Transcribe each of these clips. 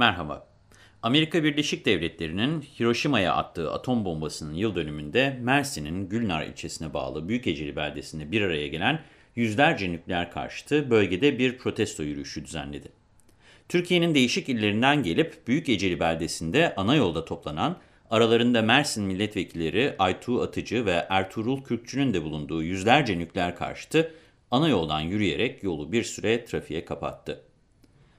Merhaba. Amerika Birleşik Devletleri'nin Hiroşima'ya attığı atom bombasının yıl dönümünde Mersin'in Gülnar ilçesine bağlı Büyükeceli beldesinde bir araya gelen yüzlerce nükleer karşıtı bölgede bir protesto yürüyüşü düzenledi. Türkiye'nin değişik illerinden gelip Büyükeceli beldesinde ana yolda toplanan, aralarında Mersin milletvekilleri Aytuğ Atıcı ve Ertuğrul Kürkçü'nün de bulunduğu yüzlerce nükleer karşıtı ana yoldan yürüyerek yolu bir süre trafiğe kapattı.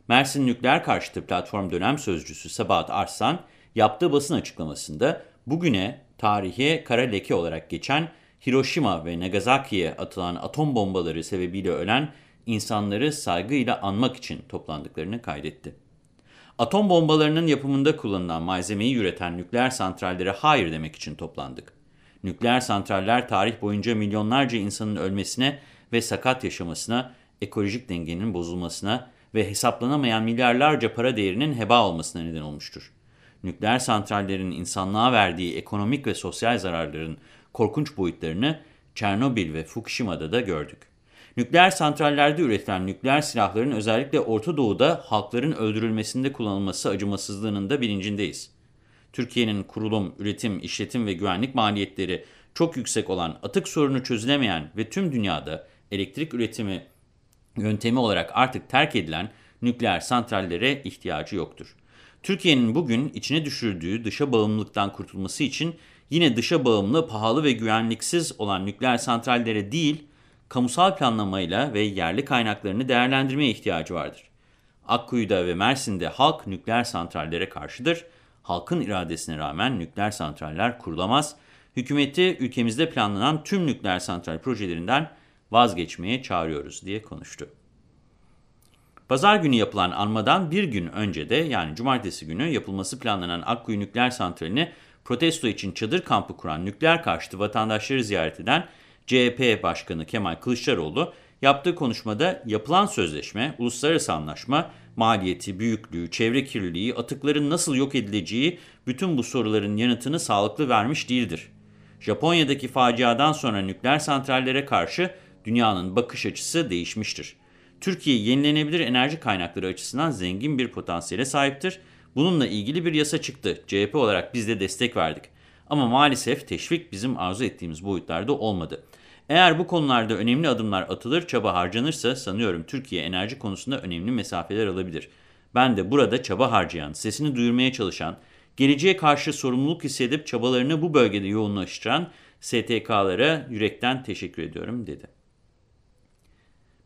Mersin Nükleer Karşıtı Platform Dönem Sözcüsü Sabahat Arslan yaptığı basın açıklamasında bugüne tarihe kara leke olarak geçen Hiroşima ve Nagasaki'ye atılan atom bombaları sebebiyle ölen insanları saygıyla anmak için toplandıklarını kaydetti. Atom bombalarının yapımında kullanılan malzemeyi üreten nükleer santrallere hayır demek için toplandık. Nükleer santraller tarih boyunca milyonlarca insanın ölmesine ve sakat yaşamasına, ekolojik dengenin bozulmasına ve hesaplanamayan milyarlarca para değerinin heba olmasına neden olmuştur. Nükleer santrallerin insanlığa verdiği ekonomik ve sosyal zararların korkunç boyutlarını Çernobil ve Fukushima'da da gördük. Nükleer santrallerde üretilen nükleer silahların özellikle Orta Doğu'da halkların öldürülmesinde kullanılması acımasızlığının da bilincindeyiz. Türkiye'nin kurulum, üretim, işletim ve güvenlik maliyetleri çok yüksek olan atık sorunu çözülemeyen ve tüm dünyada elektrik üretimi yöntemi olarak artık terk edilen nükleer santrallere ihtiyacı yoktur. Türkiye'nin bugün içine düşürdüğü dışa bağımlılıktan kurtulması için yine dışa bağımlı, pahalı ve güvenliksiz olan nükleer santrallere değil, kamusal planlamayla ve yerli kaynaklarını değerlendirmeye ihtiyacı vardır. Akkuyu'da ve Mersin'de halk nükleer santrallere karşıdır. Halkın iradesine rağmen nükleer santraller kurulamaz. Hükümeti ülkemizde planlanan tüm nükleer santral projelerinden vazgeçmeye çağırıyoruz diye konuştu. Pazar günü yapılan anmadan bir gün önce de yani cumartesi günü yapılması planlanan Akkuyu Nükleer Santrali'ni protesto için çadır kampı kuran nükleer karşıtı vatandaşları ziyaret eden CHP Başkanı Kemal Kılıçdaroğlu yaptığı konuşmada yapılan sözleşme, uluslararası anlaşma, maliyeti, büyüklüğü, çevre kirliliği, atıkların nasıl yok edileceği bütün bu soruların yanıtını sağlıklı vermiş değildir. Japonya'daki faciadan sonra nükleer santrallere karşı dünyanın bakış açısı değişmiştir. Türkiye yenilenebilir enerji kaynakları açısından zengin bir potansiyele sahiptir. Bununla ilgili bir yasa çıktı. CHP olarak biz de destek verdik. Ama maalesef teşvik bizim arzu ettiğimiz boyutlarda olmadı. Eğer bu konularda önemli adımlar atılır, çaba harcanırsa sanıyorum Türkiye enerji konusunda önemli mesafeler alabilir. Ben de burada çaba harcayan, sesini duyurmaya çalışan, geleceğe karşı sorumluluk hissedip çabalarını bu bölgede yoğunlaştıran STK'lara yürekten teşekkür ediyorum dedi.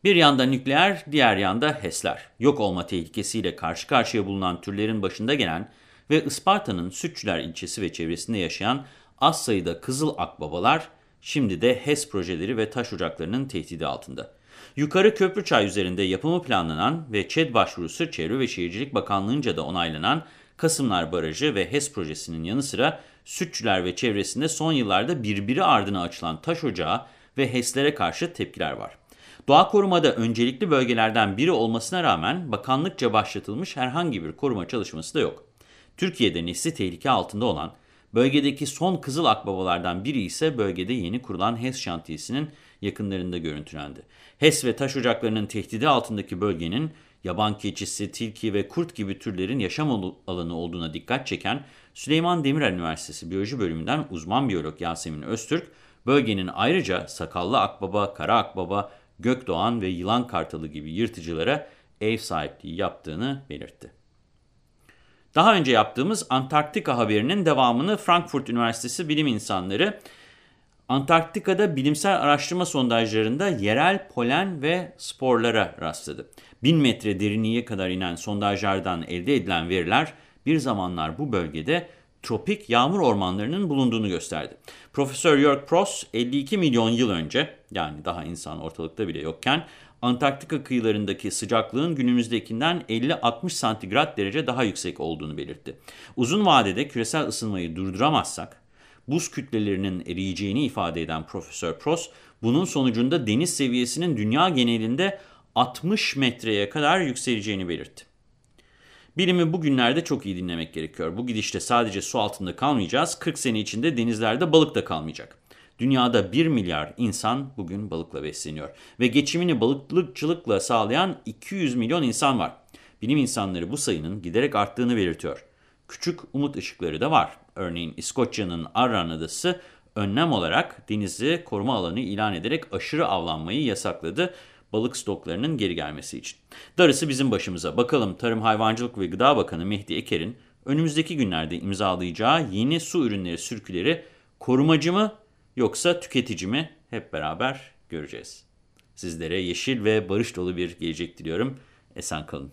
Bir yanda nükleer, diğer yanda HES'ler. Yok olma tehlikesiyle karşı karşıya bulunan türlerin başında gelen ve Isparta'nın Sütçüler ilçesi ve çevresinde yaşayan az sayıda kızıl akbabalar şimdi de HES projeleri ve taş ocaklarının tehdidi altında. Yukarı Köprüçay üzerinde yapımı planlanan ve ÇED başvurusu Çevre ve Şehircilik Bakanlığı'nca da onaylanan Kasımlar Barajı ve HES projesinin yanı sıra Sütçüler ve çevresinde son yıllarda birbiri ardına açılan taş ocağı ve HES'lere karşı tepkiler var. Doğa korumada öncelikli bölgelerden biri olmasına rağmen bakanlıkça başlatılmış herhangi bir koruma çalışması da yok. Türkiye'de nesli tehlike altında olan bölgedeki son kızıl akbabalardan biri ise bölgede yeni kurulan HES şantiyesinin yakınlarında görüntülendi. HES ve taş ocaklarının tehdidi altındaki bölgenin yaban keçisi, tilki ve kurt gibi türlerin yaşam alanı olduğuna dikkat çeken Süleyman Demirel Üniversitesi Biyoloji Bölümünden uzman biyolog Yasemin Öztürk, bölgenin ayrıca sakallı akbaba, kara akbaba, gökdoğan ve yılan kartalı gibi yırtıcılara ev sahipliği yaptığını belirtti. Daha önce yaptığımız Antarktika haberinin devamını Frankfurt Üniversitesi bilim insanları Antarktika'da bilimsel araştırma sondajlarında yerel polen ve sporlara rastladı. 1000 metre derinliğe kadar inen sondajlardan elde edilen veriler bir zamanlar bu bölgede tropik yağmur ormanlarının bulunduğunu gösterdi. Profesör Jörg Pross 52 milyon yıl önce yani daha insan ortalıkta bile yokken Antarktika kıyılarındaki sıcaklığın günümüzdekinden 50-60 santigrat derece daha yüksek olduğunu belirtti. Uzun vadede küresel ısınmayı durduramazsak buz kütlelerinin eriyeceğini ifade eden Profesör Pross bunun sonucunda deniz seviyesinin dünya genelinde 60 metreye kadar yükseleceğini belirtti. Bilimi bugünlerde çok iyi dinlemek gerekiyor. Bu gidişte sadece su altında kalmayacağız. 40 sene içinde denizlerde balık da kalmayacak. Dünyada 1 milyar insan bugün balıkla besleniyor. Ve geçimini balıkçılıkla sağlayan 200 milyon insan var. Bilim insanları bu sayının giderek arttığını belirtiyor. Küçük umut ışıkları da var. Örneğin İskoçya'nın Arran Adası önlem olarak denizi koruma alanı ilan ederek aşırı avlanmayı yasakladı balık stoklarının geri gelmesi için. Darısı bizim başımıza. Bakalım Tarım Hayvancılık ve Gıda Bakanı Mehdi Eker'in önümüzdeki günlerde imzalayacağı yeni su ürünleri sürküleri korumacı mı yoksa tüketici mi hep beraber göreceğiz. Sizlere yeşil ve barış dolu bir gelecek diliyorum. Esen kalın.